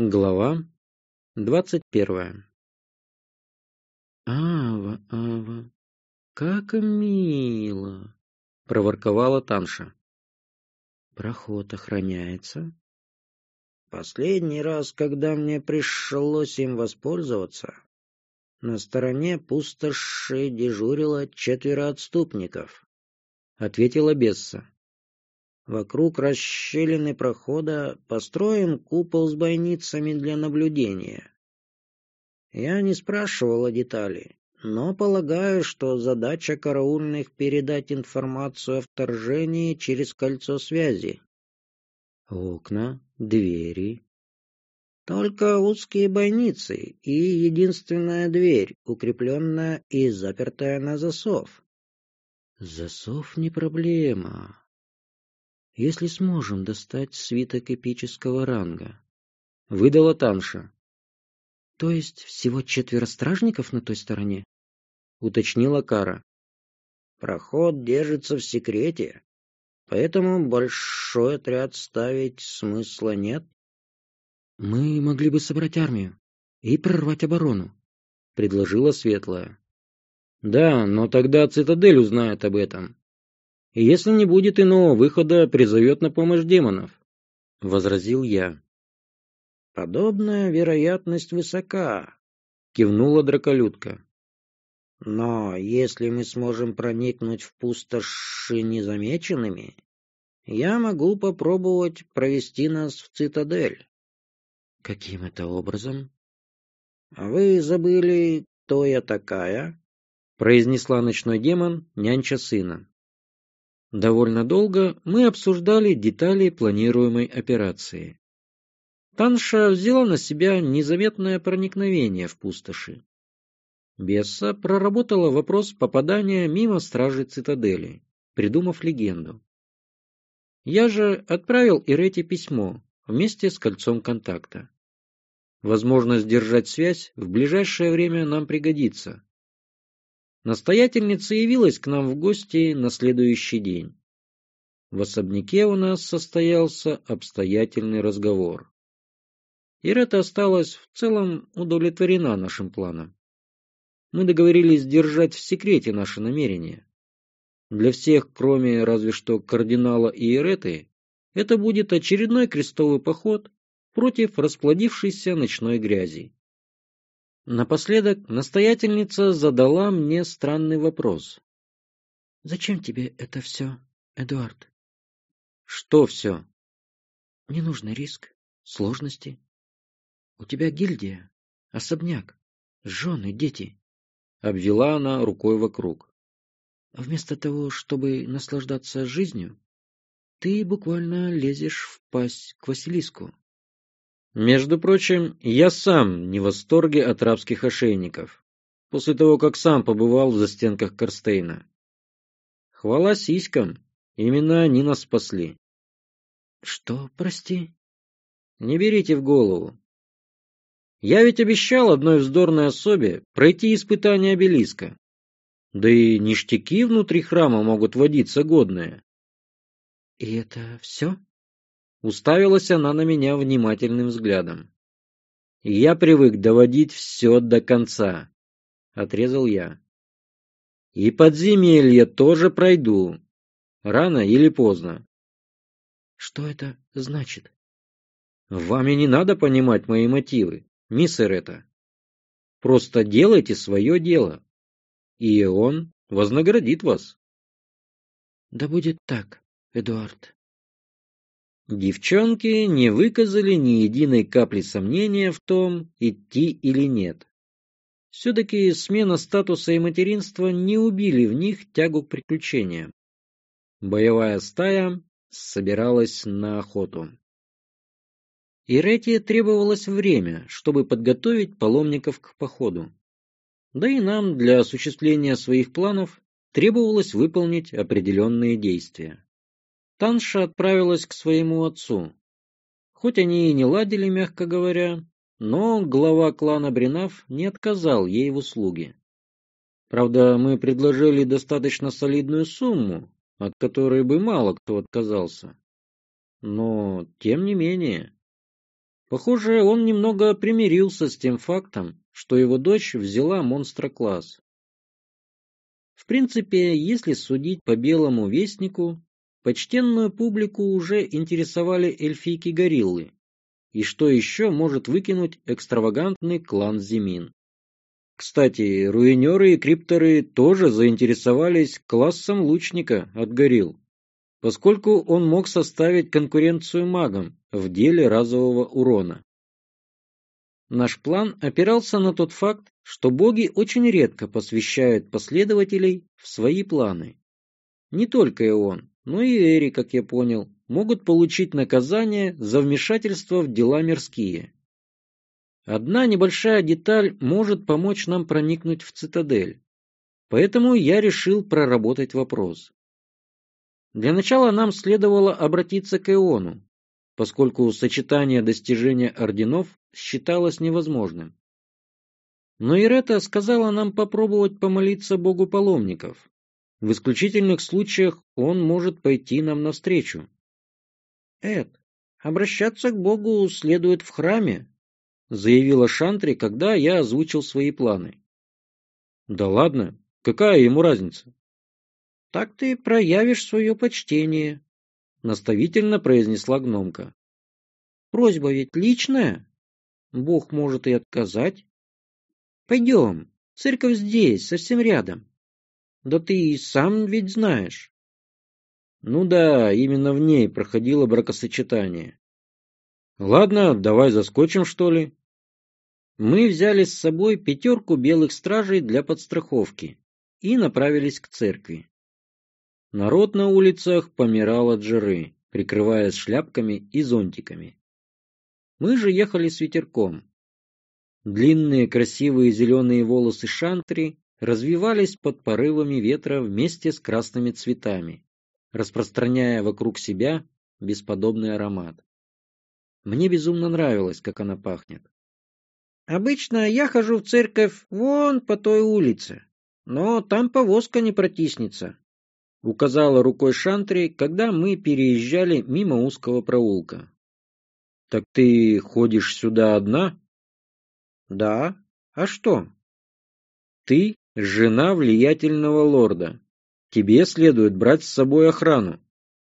Глава двадцать первая «Ава, Ава, как мило!» — проворковала Танша. «Проход охраняется?» «Последний раз, когда мне пришлось им воспользоваться, на стороне пустоши дежурило четверо отступников», — ответила Бесса. Вокруг расщелины прохода построен купол с бойницами для наблюдения. Я не спрашивал о детали, но полагаю, что задача караульных передать информацию о вторжении через кольцо связи. Окна, двери. Только узкие бойницы и единственная дверь, укрепленная и запертая на засов. Засов не проблема если сможем достать свиток эпического ранга. Выдала Танша. То есть всего четверо стражников на той стороне? Уточнила Кара. Проход держится в секрете, поэтому большой отряд ставить смысла нет. Мы могли бы собрать армию и прорвать оборону, предложила Светлая. Да, но тогда цитадель узнает об этом, и если не будет иного выхода, призовет на помощь демонов, — возразил я. — Подобная вероятность высока, — кивнула драколюдка. — Но если мы сможем проникнуть в пустоши незамеченными, я могу попробовать провести нас в цитадель. — Каким это образом? — Вы забыли, кто я такая? — произнесла ночной демон, нянча сына. Довольно долго мы обсуждали детали планируемой операции. Танша взяла на себя незаметное проникновение в пустоши. Бесса проработала вопрос попадания мимо стражи цитадели, придумав легенду. Я же отправил Ирете письмо вместе с кольцом контакта. Возможность держать связь в ближайшее время нам пригодится, Настоятельница явилась к нам в гости на следующий день. В особняке у нас состоялся обстоятельный разговор. Ирета осталась в целом удовлетворена нашим планом. Мы договорились держать в секрете наши намерения. Для всех, кроме разве что кардинала и Иреты, это будет очередной крестовый поход против расплодившейся ночной грязи. Напоследок настоятельница задала мне странный вопрос. — Зачем тебе это все, Эдуард? — Что все? — Ненужный риск, сложности. У тебя гильдия, особняк, жены, дети. Обвела она рукой вокруг. Вместо того, чтобы наслаждаться жизнью, ты буквально лезешь в пасть к Василиску. Между прочим, я сам не в восторге от рабских ошейников, после того, как сам побывал в застенках Корстейна. Хвала сиськам, именно они нас спасли. Что, прости? Не берите в голову. Я ведь обещал одной вздорной особе пройти испытание обелиска. Да и ништяки внутри храма могут водиться годные. — И это все? Уставилась она на меня внимательным взглядом. «Я привык доводить все до конца», — отрезал я. «И подземелье тоже пройду. Рано или поздно». «Что это значит?» «Вам и не надо понимать мои мотивы, мисс Эрета. Просто делайте свое дело, и он вознаградит вас». «Да будет так, Эдуард», Девчонки не выказали ни единой капли сомнения в том, идти или нет. Все-таки смена статуса и материнства не убили в них тягу к приключениям. Боевая стая собиралась на охоту. Ирете требовалось время, чтобы подготовить паломников к походу. Да и нам для осуществления своих планов требовалось выполнить определенные действия. Танша отправилась к своему отцу. Хоть они и не ладили, мягко говоря, но глава клана Бринав не отказал ей в услуге. Правда, мы предложили достаточно солидную сумму, от которой бы мало кто отказался. Но, тем не менее, Похоже, он немного примирился с тем фактом, что его дочь взяла монстра-класс. В принципе, если судить по белому вестнику, почтенную публику уже интересовали эльфийки-гориллы. И что еще может выкинуть экстравагантный клан Зимин? Кстати, руинеры и крипторы тоже заинтересовались классом лучника от горилл, поскольку он мог составить конкуренцию магам в деле разового урона. Наш план опирался на тот факт, что боги очень редко посвящают последователей в свои планы. Не только и он, но и Эри, как я понял, могут получить наказание за вмешательство в дела мирские. Одна небольшая деталь может помочь нам проникнуть в цитадель. Поэтому я решил проработать вопрос. Для начала нам следовало обратиться к Иону, поскольку сочетание достижения орденов считалось невозможным. Но Ирета сказала нам попробовать помолиться Богу паломников. В исключительных случаях он может пойти нам навстречу. Эд, обращаться к Богу следует в храме, заявила Шантри, когда я озвучил свои планы. Да ладно, какая ему разница? Так ты проявишь свое почтение, наставительно произнесла гномка. Просьба ведь личная. Бог может и отказать. Пойдем, церковь здесь, совсем рядом. Да ты и сам ведь знаешь. Ну да, именно в ней проходило бракосочетание. Ладно, давай заскочим, что ли. Мы взяли с собой пятерку белых стражей для подстраховки и направились к церкви. Народ на улицах помирал от жары, прикрываясь шляпками и зонтиками. Мы же ехали с ветерком. Длинные красивые зеленые волосы шантри развивались под порывами ветра вместе с красными цветами, распространяя вокруг себя бесподобный аромат. Мне безумно нравилось, как она пахнет. Обычно я хожу в церковь вон по той улице, но там повозка не протиснется, — указала рукой Шантри, когда мы переезжали мимо узкого проулка. — Так ты ходишь сюда одна? — Да. А что? — Ты жена влиятельного лорда. Тебе следует брать с собой охрану.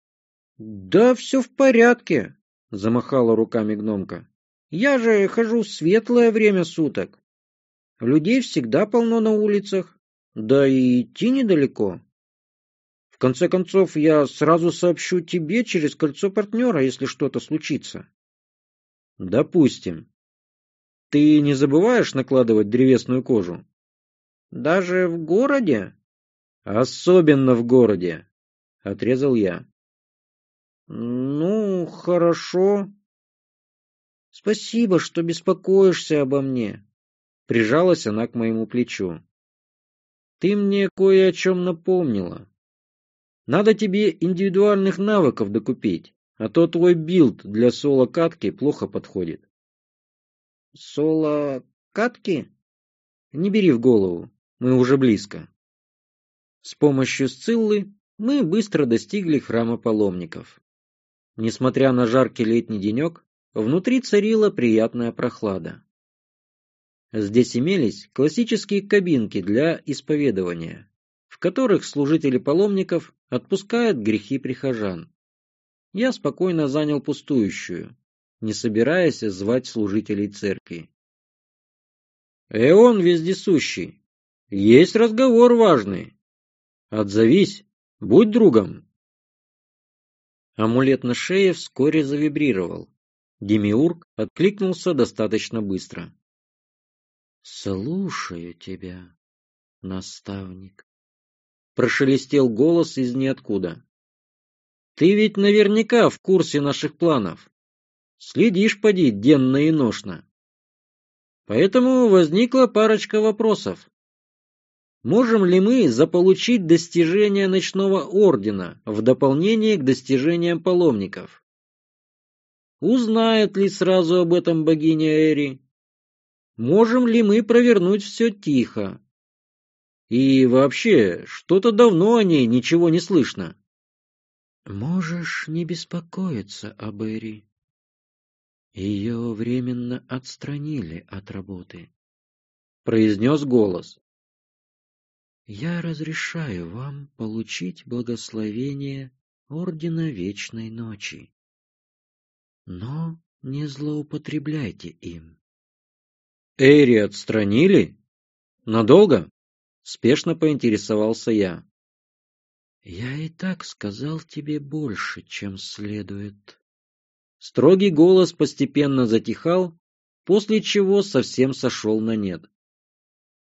— Да все в порядке, — замахала руками гномка. Я же хожу в светлое время суток. Людей всегда полно на улицах, да и идти недалеко. В конце концов, я сразу сообщу тебе через кольцо партнера, если что-то случится. Допустим. Ты не забываешь накладывать древесную кожу? Даже в городе? Особенно в городе, отрезал я. Ну, хорошо, Спасибо, что беспокоишься обо мне. Прижалась она к моему плечу. Ты мне кое о чем напомнила. Надо тебе индивидуальных навыков докупить, а то твой build для соло-катки плохо подходит. Соло-катки? Не бери в голову, мы уже близко. С помощью Сциллы мы быстро достигли храма паломников. Несмотря на жаркий летний денек, Внутри царила приятная прохлада. Здесь имелись классические кабинки для исповедования, в которых служители паломников отпускают грехи прихожан. Я спокойно занял пустующую, не собираясь звать служителей церкви. «Эон вездесущий, есть разговор важный. Отзовись, будь другом». Амулет на шее вскоре завибрировал. Демиург откликнулся достаточно быстро. «Слушаю тебя, наставник», — прошелестел голос из ниоткуда. «Ты ведь наверняка в курсе наших планов. Следишь, поди, денно и ношно. Поэтому возникла парочка вопросов. Можем ли мы заполучить достижения ночного ордена в дополнение к достижениям паломников? Узнает ли сразу об этом богиня Эри? Можем ли мы провернуть все тихо? И вообще, что-то давно о ней ничего не слышно. Можешь не беспокоиться об Эри. Ее временно отстранили от работы. Произнес голос. Я разрешаю вам получить благословение Ордена Вечной Ночи. Но не злоупотребляйте им. Эйри отстранили? Надолго? Спешно поинтересовался я. Я и так сказал тебе больше, чем следует. Строгий голос постепенно затихал, после чего совсем сошел на нет.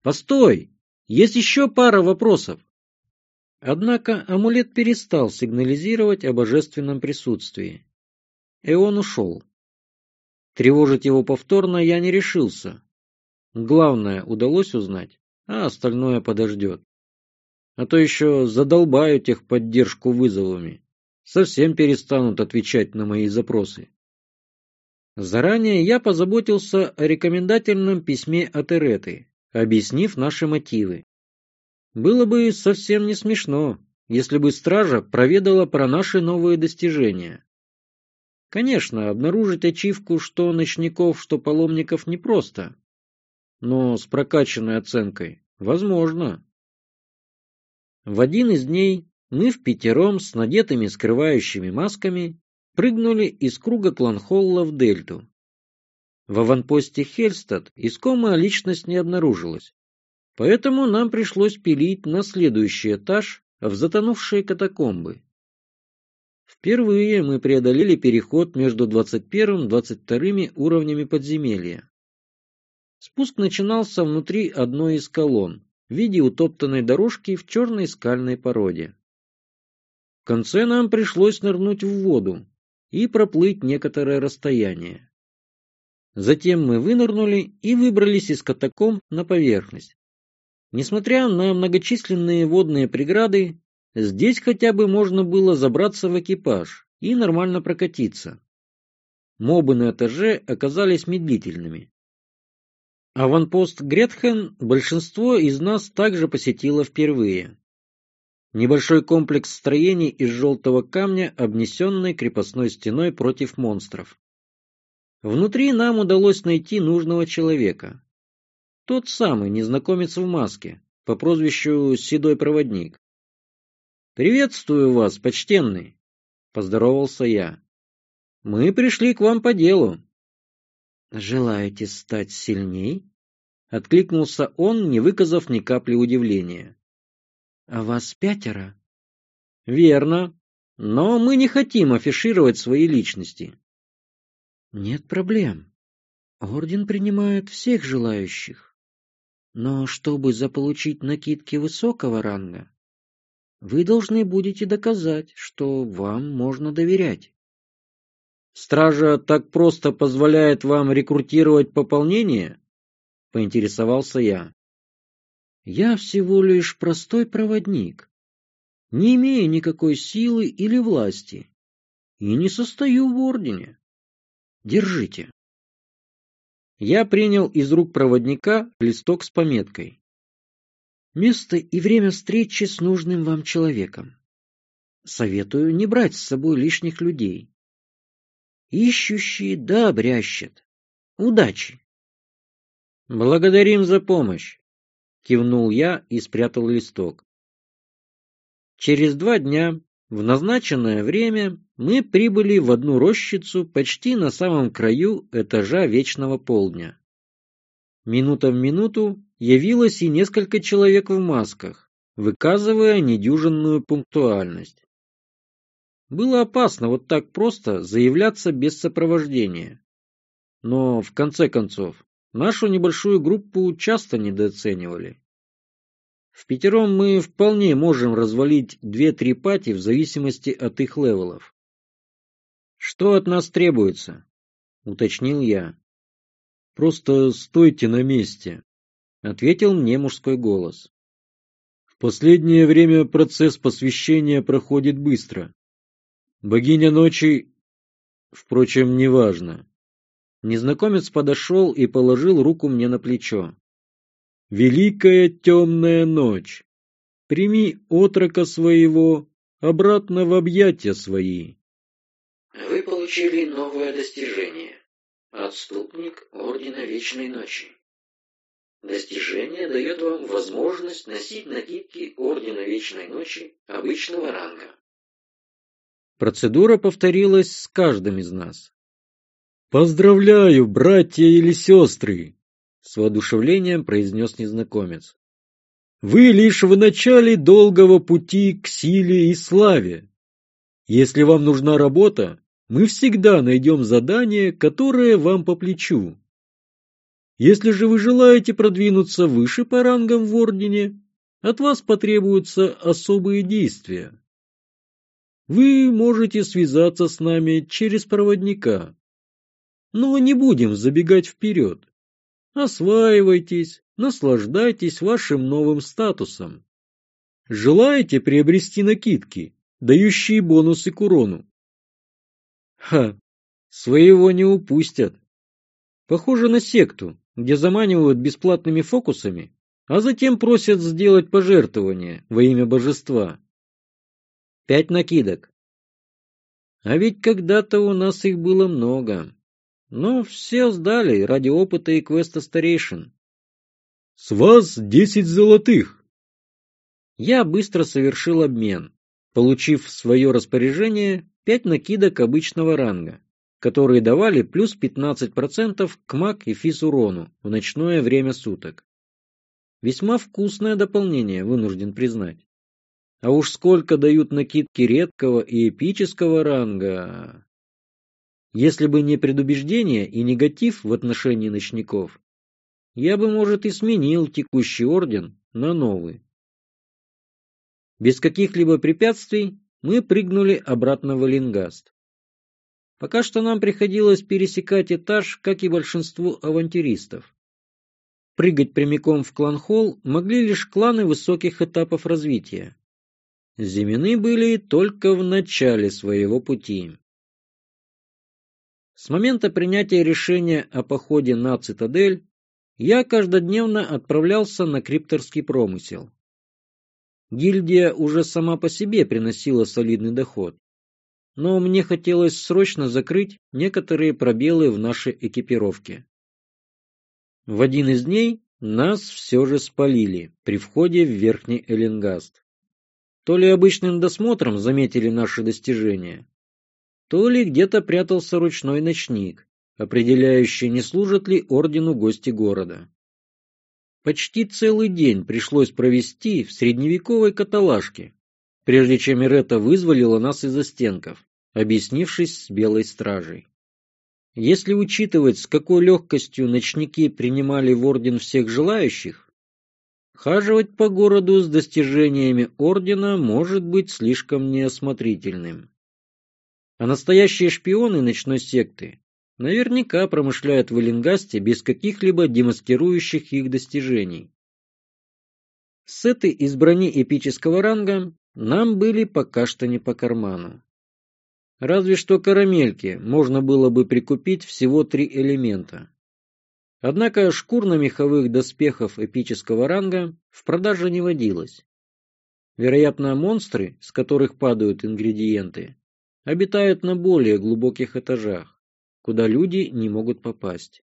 Постой! Есть еще пара вопросов. Однако амулет перестал сигнализировать о божественном присутствии. И он ушел. Тревожить его повторно я не решился. Главное удалось узнать, а остальное подождет. А то еще задолбаю техподдержку вызовами совсем перестанут отвечать на мои запросы. Заранее я позаботился о рекомендательном письме от Эреты, объяснив наши мотивы. Было бы совсем не смешно, если бы стража проведала про наши новые достижения. Конечно, обнаружить ачивку что ночников, что паломников непросто, но с прокачанной оценкой возможно. В один из дней мы в пятером с надетыми скрывающими масками прыгнули из круга Кланхолла в дельту. В аванпосте Хельстад искомая личность не обнаружилась, поэтому нам пришлось пилить на следующий этаж в затонувшие катакомбы. Впервые мы преодолели переход между 21-22 уровнями подземелья. Спуск начинался внутри одной из колонн в виде утоптанной дорожки в черной скальной породе. В конце нам пришлось нырнуть в воду и проплыть некоторое расстояние. Затем мы вынырнули и выбрались из катакомб на поверхность. Несмотря на многочисленные водные преграды, здесь хотя бы можно было забраться в экипаж и нормально прокатиться. Мобы на этаже оказались медлительными. Аванпост Гретхен большинство из нас также посетило впервые. Небольшой комплекс строений из желтого камня, обнесенный крепостной стеной против монстров. Внутри нам удалось найти нужного человека. Тот самый незнакомец в маске, по прозвищу Седой Проводник. «Приветствую вас, почтенный!» — поздоровался я. «Мы пришли к вам по делу». «Желаете стать сильней?» — откликнулся он, не выказав ни капли удивления. А вас пятеро? Верно. Но мы не хотим афишировать свои личности. Нет проблем. Орден принимает всех желающих. Но чтобы заполучить накидки высокого ранга, вы должны будете доказать, что вам можно доверять. Стража так просто позволяет вам рекрутировать пополнение? Поинтересовался я. Я всего лишь простой проводник, не имею никакой силы или власти и не состою в ордене. Держите. Я принял из рук проводника листок с пометкой. Место и время встречи с нужным вам человеком. Советую не брать с собой лишних людей. Ищущие да обрящет. Удачи! Благодарим за помощь кивнул я и спрятал листок. Через два дня, в назначенное время, мы прибыли в одну рощицу почти на самом краю этажа вечного полдня. Минута в минуту явилось и несколько человек в масках, выказывая недюжинную пунктуальность. Было опасно вот так просто заявляться без сопровождения. Но, в конце концов, Нашу небольшую группу часто недооценивали. Впятером мы вполне можем развалить две-три party в зависимости от их левелов. Что от нас требуется? Уточнил я. Просто стойте на месте, ответил мне мужской голос. В последнее время процесс посвящения проходит быстро. Богиня ночи... Впрочем, неважно. Незнакомец подошел и положил руку мне на плечо. «Великая темная ночь! Прими отрока своего обратно в объятия свои!» Вы получили новое достижение. Отступник Ордена Вечной Ночи. Достижение дает вам возможность носить накидки Ордена Вечной Ночи обычного ранга. Процедура повторилась с каждым из нас. «Поздравляю, братья или сестры!» — с воодушевлением произнес незнакомец. «Вы лишь в начале долгого пути к силе и славе. Если вам нужна работа, мы всегда найдем задание, которое вам по плечу. Если же вы желаете продвинуться выше по рангам в Ордене, от вас потребуются особые действия. Вы можете связаться с нами через проводника. Но не будем забегать вперед. Осваивайтесь, наслаждайтесь вашим новым статусом. Желаете приобрести накидки, дающие бонусы к урону? Ха, своего не упустят. Похоже на секту, где заманивают бесплатными фокусами, а затем просят сделать пожертвование во имя божества. Пять накидок. А ведь когда-то у нас их было много. Но все сдали ради опыта и квеста старейшин. С вас десять золотых. Я быстро совершил обмен, получив в свое распоряжение пять накидок обычного ранга, которые давали плюс 15% к маг и физ урону в ночное время суток. Весьма вкусное дополнение, вынужден признать. А уж сколько дают накидки редкого и эпического ранга. Если бы не предубеждение и негатив в отношении ночников, я бы, может, и сменил текущий орден на новый. Без каких-либо препятствий мы прыгнули обратно в Эллингаст. Пока что нам приходилось пересекать этаж, как и большинству авантюристов. Прыгать прямиком в клан-холл могли лишь кланы высоких этапов развития. Зимины были только в начале своего пути. С момента принятия решения о походе на цитадель я каждодневно отправлялся на крипторский промысел. Гильдия уже сама по себе приносила солидный доход. Но мне хотелось срочно закрыть некоторые пробелы в нашей экипировке. В один из дней нас все же спалили при входе в Верхний Эллингаст. То ли обычным досмотром заметили наши достижения, то ли где-то прятался ручной ночник, определяющий, не служат ли ордену гости города. Почти целый день пришлось провести в средневековой каталажке, прежде чем Ирета вызволила нас из застенков, объяснившись с белой стражей. Если учитывать, с какой легкостью ночники принимали в орден всех желающих, хаживать по городу с достижениями ордена может быть слишком неосмотрительным. А настоящие шпионы ночной секты наверняка промышляют в Эллингасте без каких-либо демаскирующих их достижений. Сеты из брони эпического ранга нам были пока что не по карману. Разве что карамельки можно было бы прикупить всего три элемента. Однако шкурно-меховых доспехов эпического ранга в продаже не водилось. Вероятно, монстры, с которых падают ингредиенты, обитают на более глубоких этажах куда люди не могут попасть.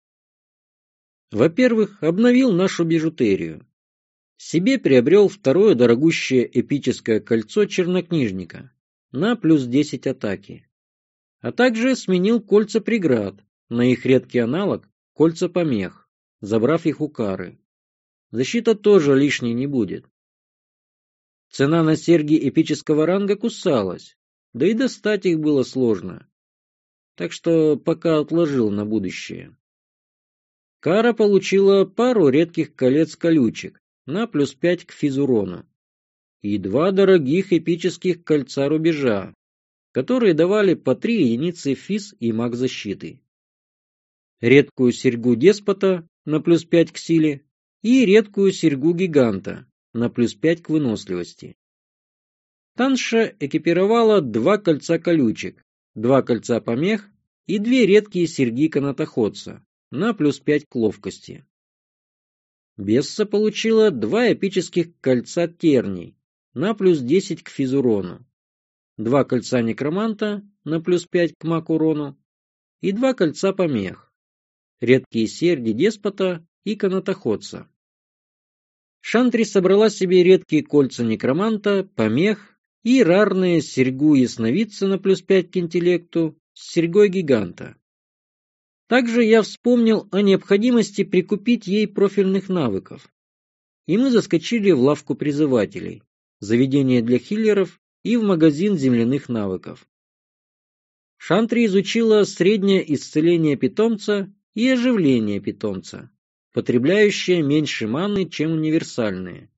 Во-первых, обновил нашу бижутерию. Себе приобрел второе дорогущее эпическое кольцо чернокнижника на плюс 10 атаки. А также сменил кольца преград на их редкий аналог кольца помех, забрав их у кары. Защита тоже лишней не будет. Цена на серьги эпического ранга кусалась, да и достать их было сложно так что пока отложил на будущее. Кара получила пару редких колец-колючек на плюс пять к физурону и два дорогих эпических кольца рубежа, которые давали по три единицы физ и маг защиты. Редкую серьгу деспота на плюс пять к силе и редкую серьгу гиганта на плюс пять к выносливости. Танша экипировала два кольца колючек два кольца помех и две редкие серьги канатоходца на плюс пять к ловкости. Бесса получила два эпических кольца терний на плюс десять к физурону, два кольца некроманта на плюс пять к макурону и два кольца помех редкие серьги деспота и канатоходца. Шантри собрала себе редкие кольца некроманта, помех и рарные серьгу ясновидца на плюс пять к интеллекту с серьгой гиганта. Также я вспомнил о необходимости прикупить ей профильных навыков. И мы заскочили в лавку призывателей, заведение для хиллеров и в магазин земляных навыков. Шантри изучила среднее исцеление питомца и оживление питомца, потребляющее меньше маны, чем универсальные.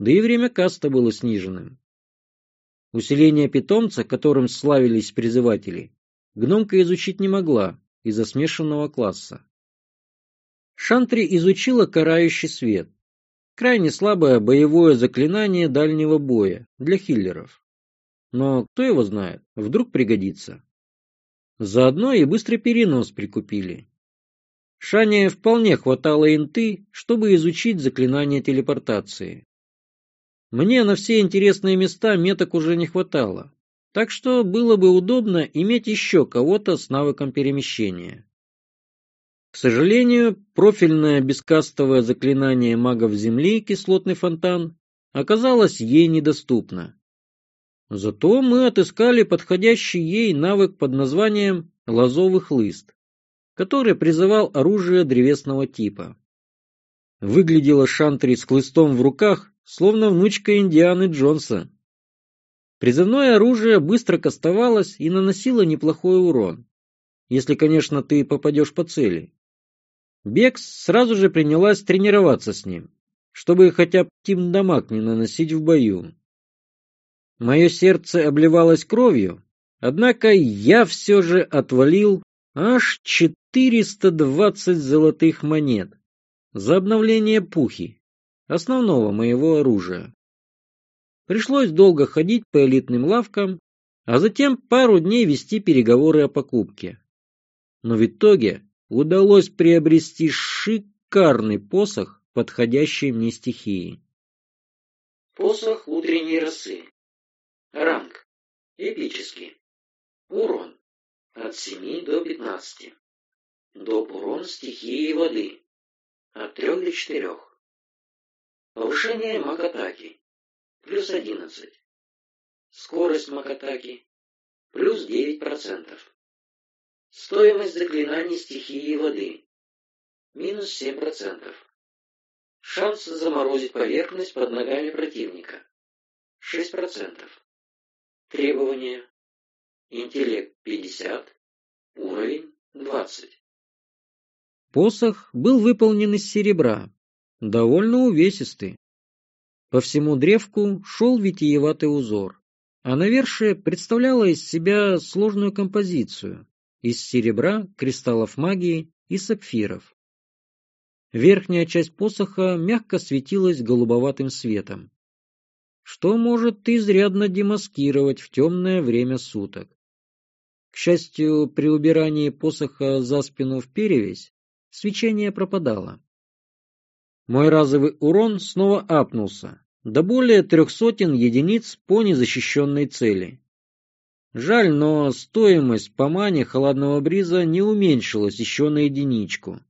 Да и время каста было сниженным. Усиление питомца, которым славились призыватели, гномка изучить не могла из-за смешанного класса. Шантри изучила карающий свет, крайне слабое боевое заклинание дальнего боя для хиллеров. Но кто его знает, вдруг пригодится. Заодно и быстрый перенос прикупили. Шане вполне хватало инты, чтобы изучить заклинание телепортации. Мне на все интересные места меток уже не хватало, так что было бы удобно иметь еще кого-то с навыком перемещения. К сожалению, профильное бескастовое заклинание магов Земли «Кислотный фонтан» оказалось ей недоступно. Зато мы отыскали подходящий ей навык под названием «Лозовый хлыст», который призывал оружие древесного типа. Выглядела Шантри с хлыстом в руках, словно внучка Индианы Джонса. Призывное оружие быстро кастовалось и наносило неплохой урон, если, конечно, ты попадешь по цели. Бекс сразу же принялась тренироваться с ним, чтобы хотя бы тим-дамаг не наносить в бою. Мое сердце обливалось кровью, однако я все же отвалил аж 420 золотых монет за обновление пухи, основного моего оружия. Пришлось долго ходить по элитным лавкам, а затем пару дней вести переговоры о покупке. Но в итоге удалось приобрести шикарный посох, подходящий мне стихии. Посох утренней росы. Ранг. Эпический. Урон. От 7 до 15. Доп. урон стихии воды. От 3 до 4. Повышение маг-атаки. Плюс 11. Скорость маг-атаки. Плюс 9%. Стоимость заклинаний стихии воды. Минус 7%. Шанс заморозить поверхность под ногами противника. 6%. Требования. Интеллект 50. Уровень 20. Посох был выполнен из серебра, довольно увесистый. По всему древку шел витиеватый узор, а навершие представляло из себя сложную композицию из серебра, кристаллов магии и сапфиров. Верхняя часть посоха мягко светилась голубоватым светом что может изрядно демаскировать в темное время суток. К счастью, при убирании посоха за спину в перевесь свечение пропадало. Мой разовый урон снова апнулся до более трех сотен единиц по незащищенной цели. Жаль, но стоимость по мане холодного бриза не уменьшилась еще на единичку.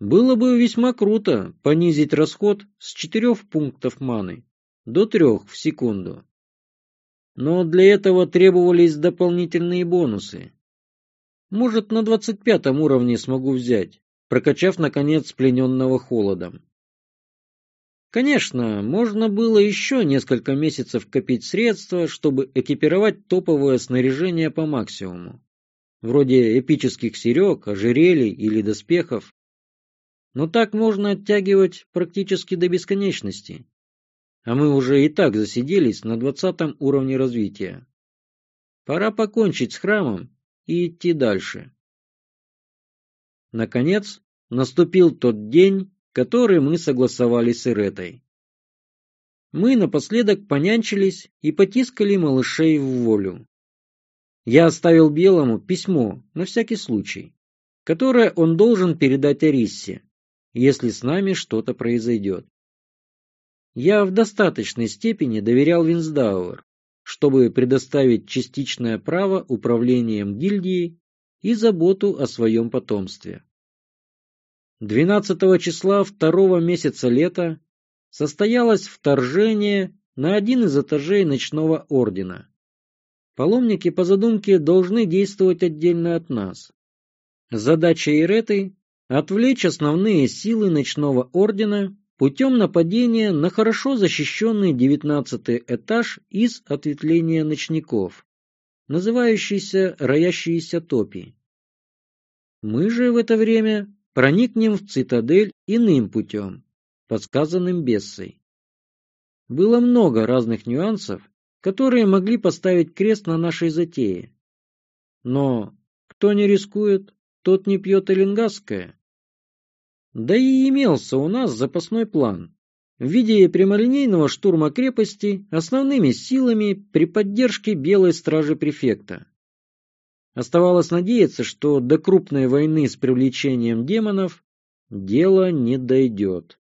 Было бы весьма круто понизить расход с четырех пунктов маны до трех в секунду. Но для этого требовались дополнительные бонусы. Может, на двадцать пятом уровне смогу взять, прокачав, наконец, плененного холодом. Конечно, можно было еще несколько месяцев копить средства, чтобы экипировать топовое снаряжение по максимуму, вроде эпических серег, ожерелий или доспехов. Но так можно оттягивать практически до бесконечности а мы уже и так засиделись на двадцатом уровне развития. Пора покончить с храмом и идти дальше. Наконец, наступил тот день, который мы согласовали с Иретой. Мы напоследок понянчились и потискали малышей в волю. Я оставил Белому письмо, на всякий случай, которое он должен передать Ариссе, если с нами что-то произойдет. Я в достаточной степени доверял Винсдауэр, чтобы предоставить частичное право управлением гильдии и заботу о своем потомстве. 12 числа второго месяца лета состоялось вторжение на один из этажей ночного ордена. Паломники по задумке должны действовать отдельно от нас. Задача Иреты – отвлечь основные силы ночного ордена путем нападения на хорошо защищенный девятнадцатый этаж из ответвления ночников, называющийся «Роящиеся топи». Мы же в это время проникнем в цитадель иным путем, подсказанным Бессой. Было много разных нюансов, которые могли поставить крест на нашей затее. Но кто не рискует, тот не пьет эллингасское. Да и имелся у нас запасной план в виде прямолинейного штурма крепости основными силами при поддержке белой стражи префекта. Оставалось надеяться, что до крупной войны с привлечением демонов дело не дойдет.